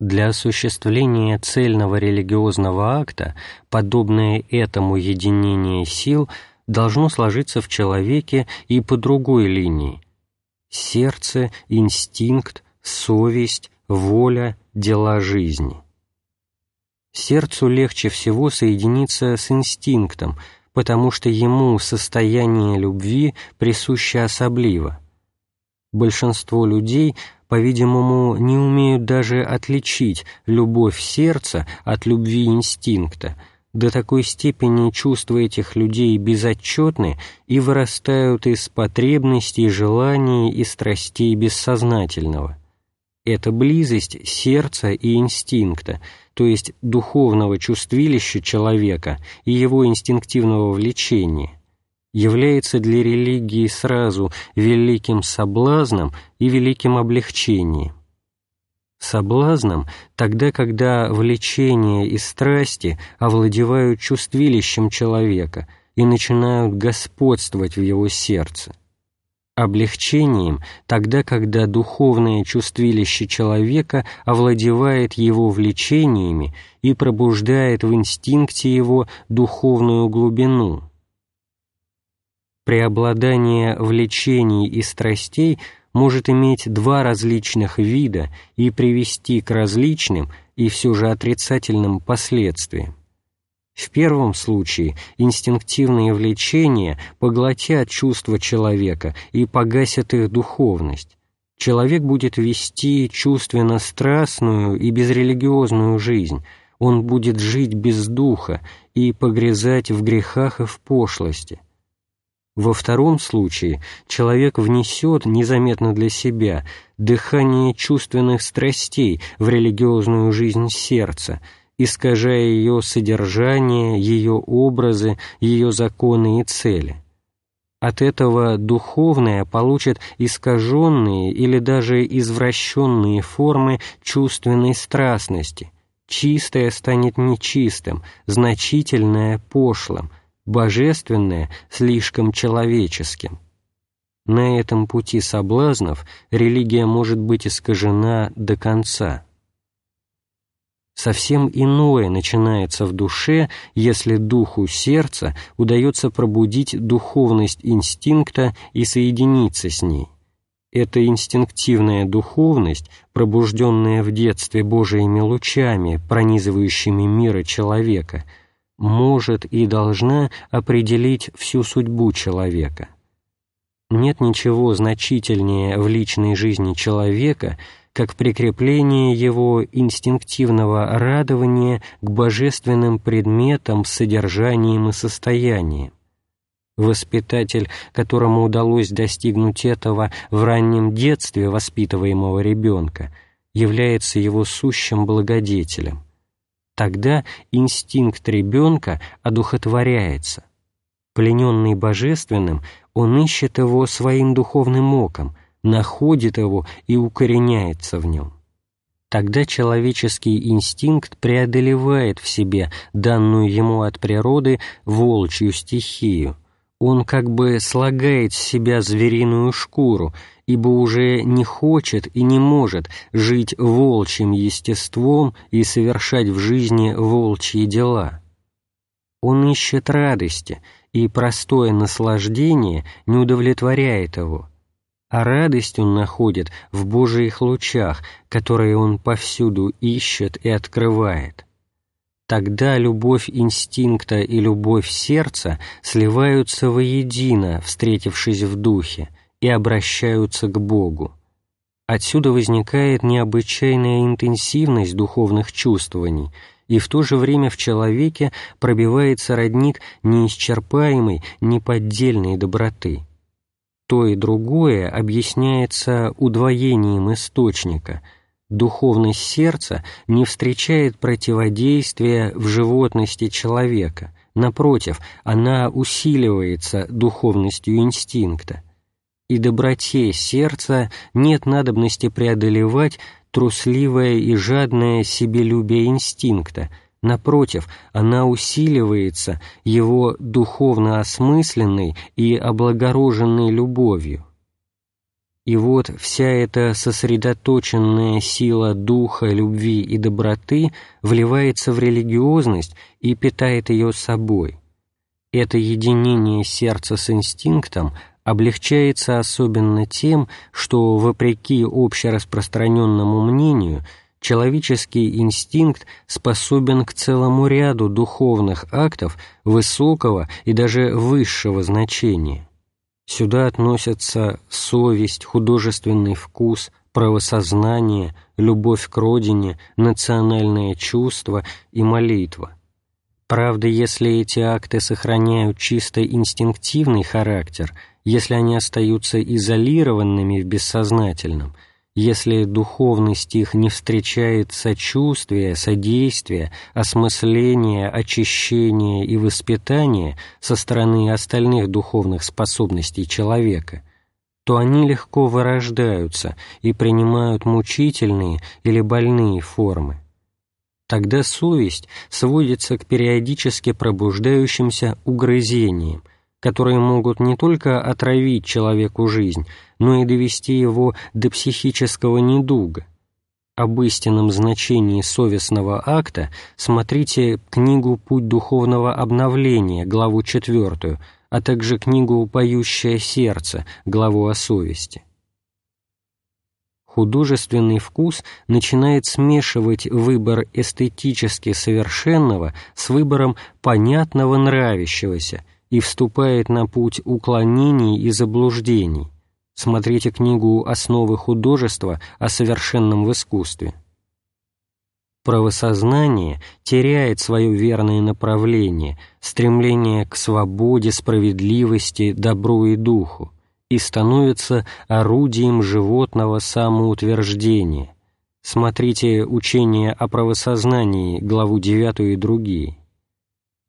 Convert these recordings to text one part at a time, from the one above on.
Для осуществления цельного религиозного акта подобное этому единение сил должно сложиться в человеке и по другой линии. Сердце, инстинкт, совесть, воля, дела жизни. Сердцу легче всего соединиться с инстинктом, потому что ему состояние любви присуще особливо. Большинство людей – по-видимому, не умеют даже отличить любовь сердца от любви инстинкта, до такой степени чувства этих людей безотчетны и вырастают из потребностей, желаний и страстей бессознательного. Это близость сердца и инстинкта, то есть духовного чувствилища человека и его инстинктивного влечения, является для религии сразу великим соблазном и великим облегчением. Соблазном тогда, когда влечение и страсти овладевают чувствилищем человека и начинают господствовать в его сердце. Облегчением тогда, когда духовное чувствилище человека овладевает его влечениями и пробуждает в инстинкте его духовную глубину – преобладание влечений и страстей может иметь два различных вида и привести к различным и все же отрицательным последствиям. В первом случае инстинктивные влечения поглотят чувства человека и погасят их духовность. Человек будет вести чувственно-страстную и безрелигиозную жизнь, он будет жить без духа и погрязать в грехах и в пошлости – во втором случае человек внесет незаметно для себя дыхание чувственных страстей в религиозную жизнь сердца, искажая ее содержание, ее образы, ее законы и цели. От этого духовное получит искаженные или даже извращенные формы чувственной страстности, чистое станет нечистым, значительное – пошлым, божественное слишком человеческим. На этом пути соблазнов религия может быть искажена до конца. Совсем иное начинается в душе, если духу сердца удается пробудить духовность инстинкта и соединиться с ней. Эта инстинктивная духовность, пробужденная в детстве Божиими лучами, пронизывающими мира человека – может и должна определить всю судьбу человека. Нет ничего значительнее в личной жизни человека, как прикрепление его инстинктивного радования к божественным предметам, содержанием и состоянием. Воспитатель, которому удалось достигнуть этого в раннем детстве воспитываемого ребенка, является его сущим благодетелем. Тогда инстинкт ребенка одухотворяется. Плененный божественным, он ищет его своим духовным оком, находит его и укореняется в нем. Тогда человеческий инстинкт преодолевает в себе данную ему от природы волчью стихию. Он как бы слагает с себя звериную шкуру ибо уже не хочет и не может жить волчьим естеством и совершать в жизни волчьи дела. Он ищет радости, и простое наслаждение не удовлетворяет его, а радость он находит в Божиих лучах, которые он повсюду ищет и открывает. Тогда любовь инстинкта и любовь сердца сливаются воедино, встретившись в духе, и обращаются к Богу. Отсюда возникает необычайная интенсивность духовных чувствований, и в то же время в человеке пробивается родник неисчерпаемой, неподдельной доброты. То и другое объясняется удвоением источника. Духовность сердца не встречает противодействия в животности человека, напротив, она усиливается духовностью инстинкта и доброте сердца нет надобности преодолевать трусливое и жадное себелюбие инстинкта, напротив, она усиливается его духовно осмысленной и облагороженной любовью. И вот вся эта сосредоточенная сила духа, любви и доброты вливается в религиозность и питает ее собой. Это единение сердца с инстинктом облегчается особенно тем, что, вопреки общераспространенному мнению, человеческий инстинкт способен к целому ряду духовных актов высокого и даже высшего значения. Сюда относятся совесть, художественный вкус, правосознание, любовь к родине, национальное чувство и молитва. Правда, если эти акты сохраняют чисто инстинктивный характер, если они остаются изолированными в бессознательном – если духовность их не встречает сочувствия, содействия, осмысления, очищения и воспитания со стороны остальных духовных способностей человека, то они легко вырождаются и принимают мучительные или больные формы. Тогда совесть сводится к периодически пробуждающимся угрызениям, которые могут не только отравить человеку жизнь, но и довести его до психического недуга. Об истинном значении совестного акта смотрите книгу «Путь духовного обновления», главу 4, а также книгу «Поющее сердце», главу о совести. Художественный вкус начинает смешивать выбор эстетически совершенного с выбором понятного нравящегося и вступает на путь уклонений и заблуждений, Смотрите книгу «Основы художества о совершенном в искусстве». Правосознание теряет свое верное направление, стремление к свободе, справедливости, добру и духу, и становится орудием животного самоутверждения. Смотрите «Учение о правосознании», главу 9 и другие.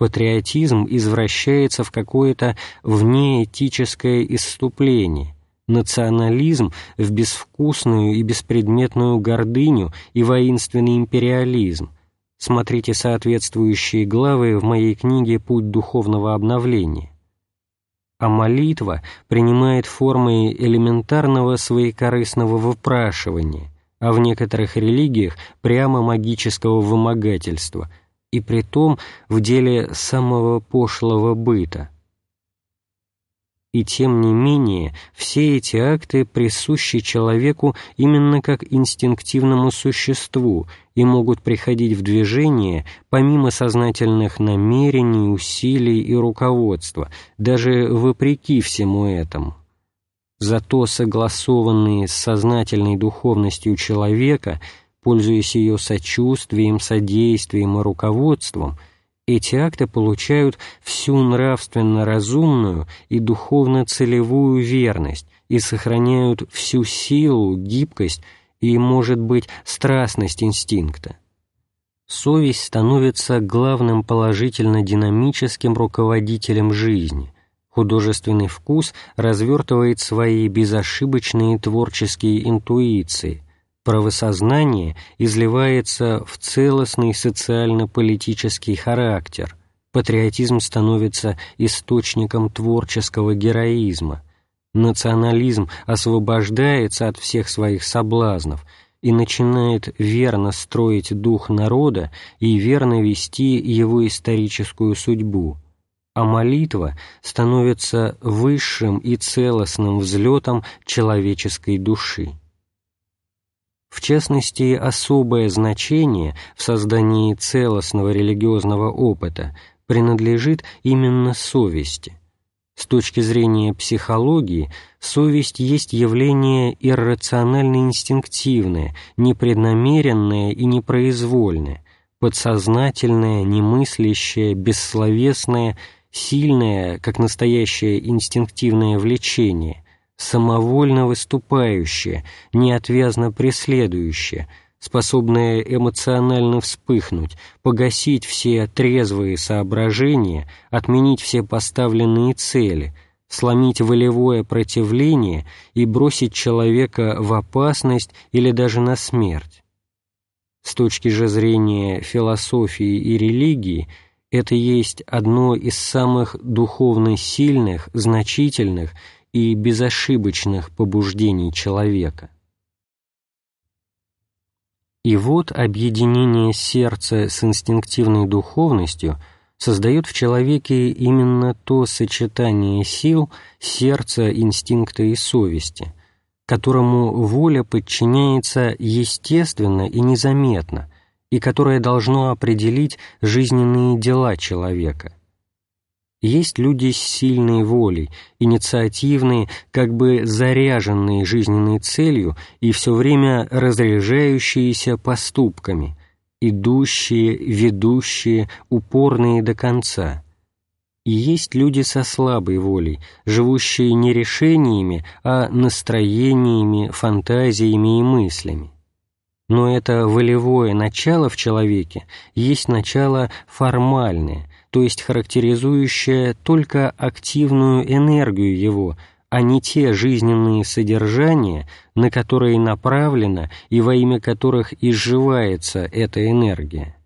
Патриотизм извращается в какое-то внеэтическое исступление – национализм в безвкусную и беспредметную гордыню и воинственный империализм. Смотрите соответствующие главы в моей книге «Путь духовного обновления». А молитва принимает формы элементарного своекорыстного выпрашивания, а в некоторых религиях прямо магического вымогательства, и при том в деле самого пошлого быта – и тем не менее, все эти акты присущи человеку именно как инстинктивному существу и могут приходить в движение помимо сознательных намерений, усилий и руководства, даже вопреки всему этому. Зато согласованные с сознательной духовностью человека, пользуясь ее сочувствием, содействием и руководством – эти акты получают всю нравственно-разумную и духовно-целевую верность и сохраняют всю силу, гибкость и, может быть, страстность инстинкта. Совесть становится главным положительно-динамическим руководителем жизни. Художественный вкус развертывает свои безошибочные творческие интуиции – правосознание изливается в целостный социально-политический характер, патриотизм становится источником творческого героизма, национализм освобождается от всех своих соблазнов и начинает верно строить дух народа и верно вести его историческую судьбу, а молитва становится высшим и целостным взлетом человеческой души. В частности, особое значение в создании целостного религиозного опыта принадлежит именно совести. С точки зрения психологии, совесть есть явление иррационально-инстинктивное, непреднамеренное и непроизвольное, подсознательное, немыслящее, бессловесное, сильное, как настоящее инстинктивное влечение – самовольно выступающее, неотвязно преследующее, способное эмоционально вспыхнуть, погасить все трезвые соображения, отменить все поставленные цели, сломить волевое противление и бросить человека в опасность или даже на смерть. С точки же зрения философии и религии – это есть одно из самых духовно сильных, значительных и безошибочных побуждений человека. И вот объединение сердца с инстинктивной духовностью создает в человеке именно то сочетание сил сердца, инстинкта и совести, которому воля подчиняется естественно и незаметно, и которое должно определить жизненные дела человека. Есть люди с сильной волей, инициативные, как бы заряженные жизненной целью и все время разряжающиеся поступками, идущие, ведущие, упорные до конца. И есть люди со слабой волей, живущие не решениями, а настроениями, фантазиями и мыслями. Но это волевое начало в человеке есть начало формальное, то есть характеризующая только активную энергию его, а не те жизненные содержания, на которые направлена и во имя которых изживается эта энергия.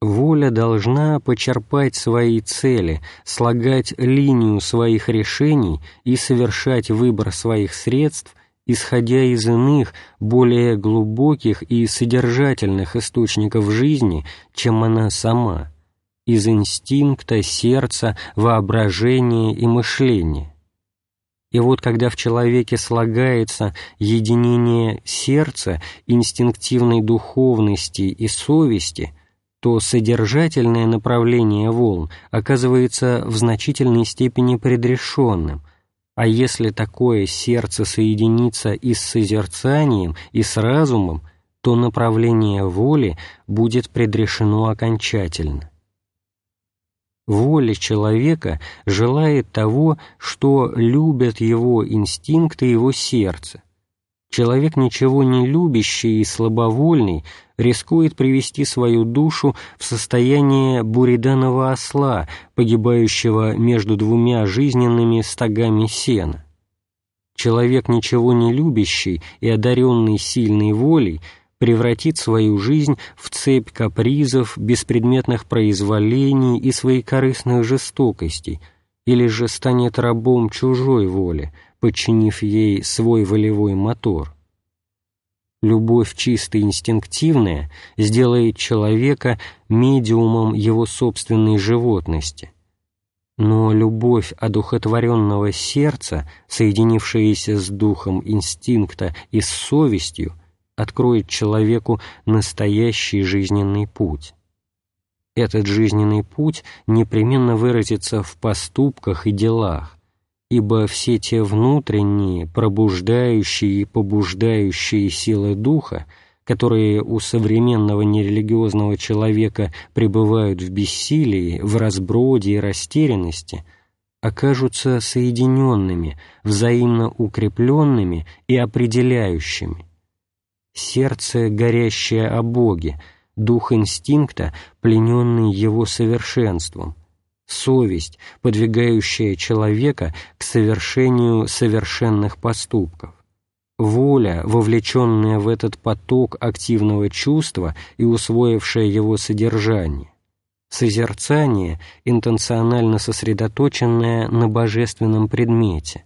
Воля должна почерпать свои цели, слагать линию своих решений и совершать выбор своих средств, исходя из иных, более глубоких и содержательных источников жизни, чем она сама – из инстинкта, сердца, воображения и мышления. И вот когда в человеке слагается единение сердца, инстинктивной духовности и совести, то содержательное направление волн оказывается в значительной степени предрешенным, а если такое сердце соединится и с созерцанием, и с разумом, то направление воли будет предрешено окончательно воля человека желает того, что любят его инстинкты его сердце. Человек, ничего не любящий и слабовольный, рискует привести свою душу в состояние буриданного осла, погибающего между двумя жизненными стогами сена. Человек, ничего не любящий и одаренный сильной волей, превратит свою жизнь в цепь капризов, беспредметных произволений и своекорыстных жестокостей, или же станет рабом чужой воли, подчинив ей свой волевой мотор. Любовь чисто инстинктивная сделает человека медиумом его собственной животности. Но любовь одухотворенного сердца, соединившаяся с духом инстинкта и с совестью, откроет человеку настоящий жизненный путь. Этот жизненный путь непременно выразится в поступках и делах, ибо все те внутренние, пробуждающие и побуждающие силы духа, которые у современного нерелигиозного человека пребывают в бессилии, в разброде и растерянности, окажутся соединенными, взаимно укрепленными и определяющими, сердце, горящее о Боге, дух инстинкта, плененный его совершенством, совесть, подвигающая человека к совершению совершенных поступков, воля, вовлеченная в этот поток активного чувства и усвоившая его содержание, созерцание, интенционально сосредоточенное на божественном предмете,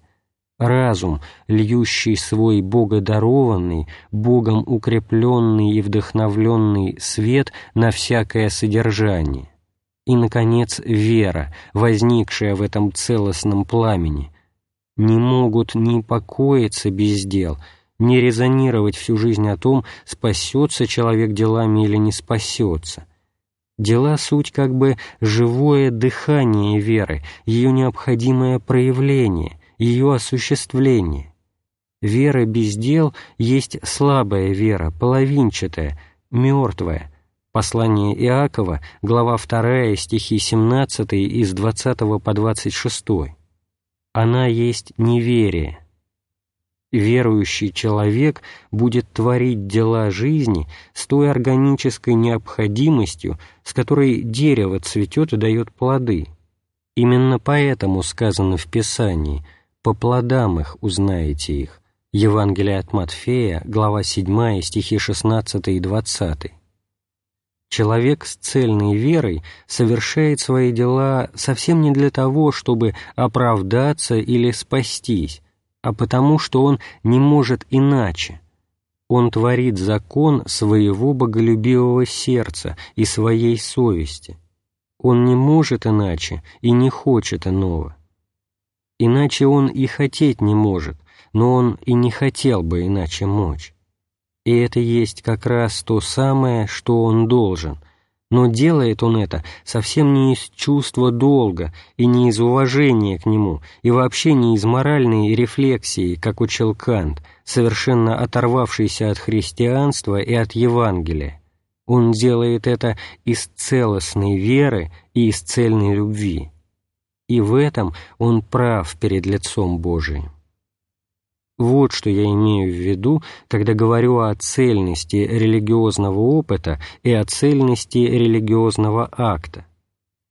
разум, льющий свой богодарованный, Богом укрепленный и вдохновленный свет на всякое содержание. И, наконец, вера, возникшая в этом целостном пламени, не могут ни покоиться без дел, ни резонировать всю жизнь о том, спасется человек делами или не спасется. Дела — суть как бы живое дыхание веры, ее необходимое проявление — ее осуществление. Вера без дел есть слабая вера, половинчатая, мертвая. Послание Иакова, глава 2, стихи 17 из 20 по 26. Она есть неверие. Верующий человек будет творить дела жизни с той органической необходимостью, с которой дерево цветет и дает плоды. Именно поэтому сказано в Писании – по плодам их узнаете их. Евангелие от Матфея, глава 7, стихи 16 и 20. Человек с цельной верой совершает свои дела совсем не для того, чтобы оправдаться или спастись, а потому что он не может иначе. Он творит закон своего боголюбивого сердца и своей совести. Он не может иначе и не хочет иного. Иначе он и хотеть не может, но он и не хотел бы иначе мочь. И это есть как раз то самое, что он должен. Но делает он это совсем не из чувства долга и не из уважения к нему, и вообще не из моральной рефлексии, как учил Кант, совершенно оторвавшийся от христианства и от Евангелия. Он делает это из целостной веры и из цельной любви. И в этом он прав перед лицом Божиим. Вот что я имею в виду, когда говорю о цельности религиозного опыта и о цельности религиозного акта.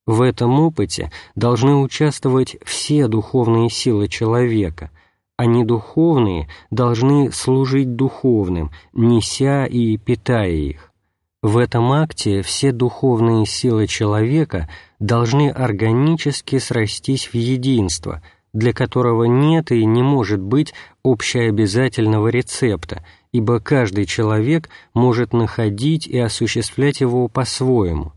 В этом опыте должны участвовать все духовные силы человека, а недуховные должны служить духовным, неся и питая их. В этом акте все духовные силы человека должны органически срастись в единство – для которого нет и не может быть общеобязательного рецепта, ибо каждый человек может находить и осуществлять его по-своему.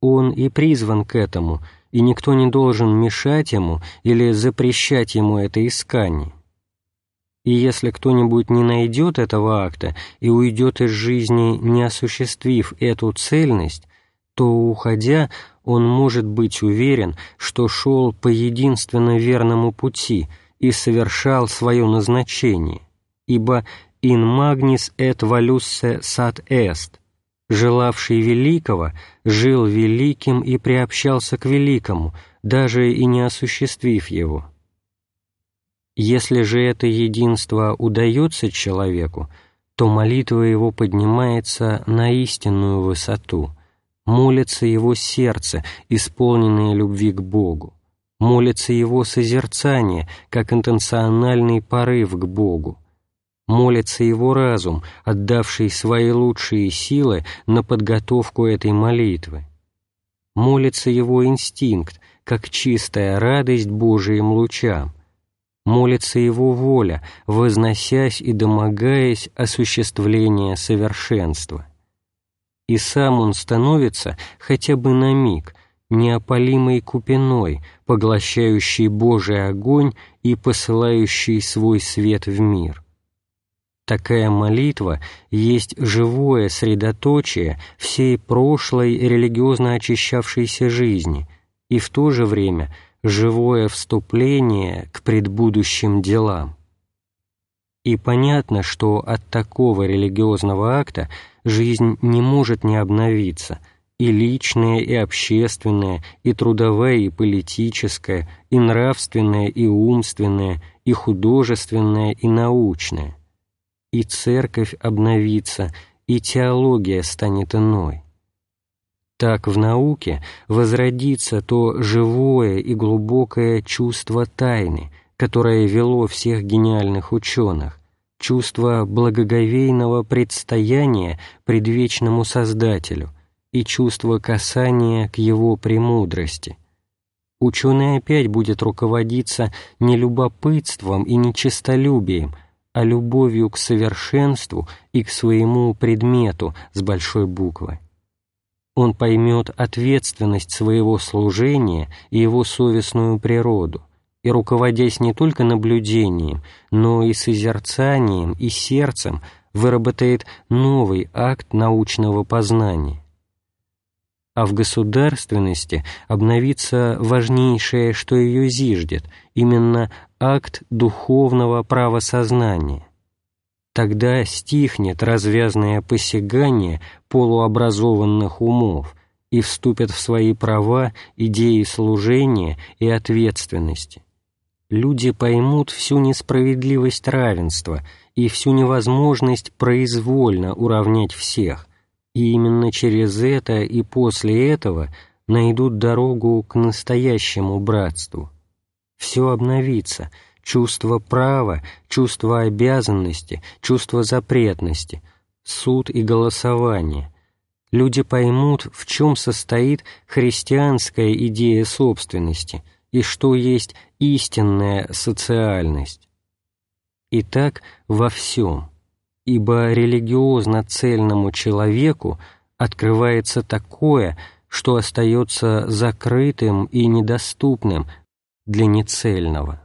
Он и призван к этому, и никто не должен мешать ему или запрещать ему это искание. И если кто-нибудь не найдет этого акта и уйдет из жизни, не осуществив эту цельность, то, уходя, он может быть уверен, что шел по единственно верному пути и совершал свое назначение, ибо «in magnis et valusse sat est» желавший великого, жил великим и приобщался к великому, даже и не осуществив его. Если же это единство удается человеку, то молитва его поднимается на истинную высоту – молится его сердце, исполненное любви к Богу, молится его созерцание, как интенциональный порыв к Богу, молится его разум, отдавший свои лучшие силы на подготовку этой молитвы, молится его инстинкт, как чистая радость Божиим лучам, молится его воля, возносясь и домогаясь осуществления совершенства и сам он становится хотя бы на миг неопалимой купиной, поглощающей Божий огонь и посылающей свой свет в мир. Такая молитва есть живое средоточие всей прошлой религиозно очищавшейся жизни и в то же время живое вступление к предбудущим делам. И понятно, что от такого религиозного акта жизнь не может не обновиться, и личная, и общественная, и трудовая, и политическая, и нравственная, и умственная, и художественная, и научная. И церковь обновится, и теология станет иной. Так в науке возродится то живое и глубокое чувство тайны – которое вело всех гениальных ученых, чувство благоговейного предстояния предвечному Создателю и чувство касания к Его премудрости. Ученый опять будет руководиться не любопытством и не честолюбием, а любовью к совершенству и к своему предмету с большой буквы. Он поймет ответственность своего служения и его совестную природу, и, руководясь не только наблюдением, но и созерцанием и сердцем, выработает новый акт научного познания. А в государственности обновится важнейшее, что ее зиждет, именно акт духовного правосознания. Тогда стихнет развязное посягание полуобразованных умов и вступят в свои права идеи служения и ответственности люди поймут всю несправедливость равенства и всю невозможность произвольно уравнять всех, и именно через это и после этого найдут дорогу к настоящему братству. Все обновится, чувство права, чувство обязанности, чувство запретности, суд и голосование. люди поймут, в чем состоит христианская идея собственности и что есть истинная социальность. Итак, во всем, ибо религиозно-цельному человеку открывается такое, что остается закрытым и недоступным для нецельного.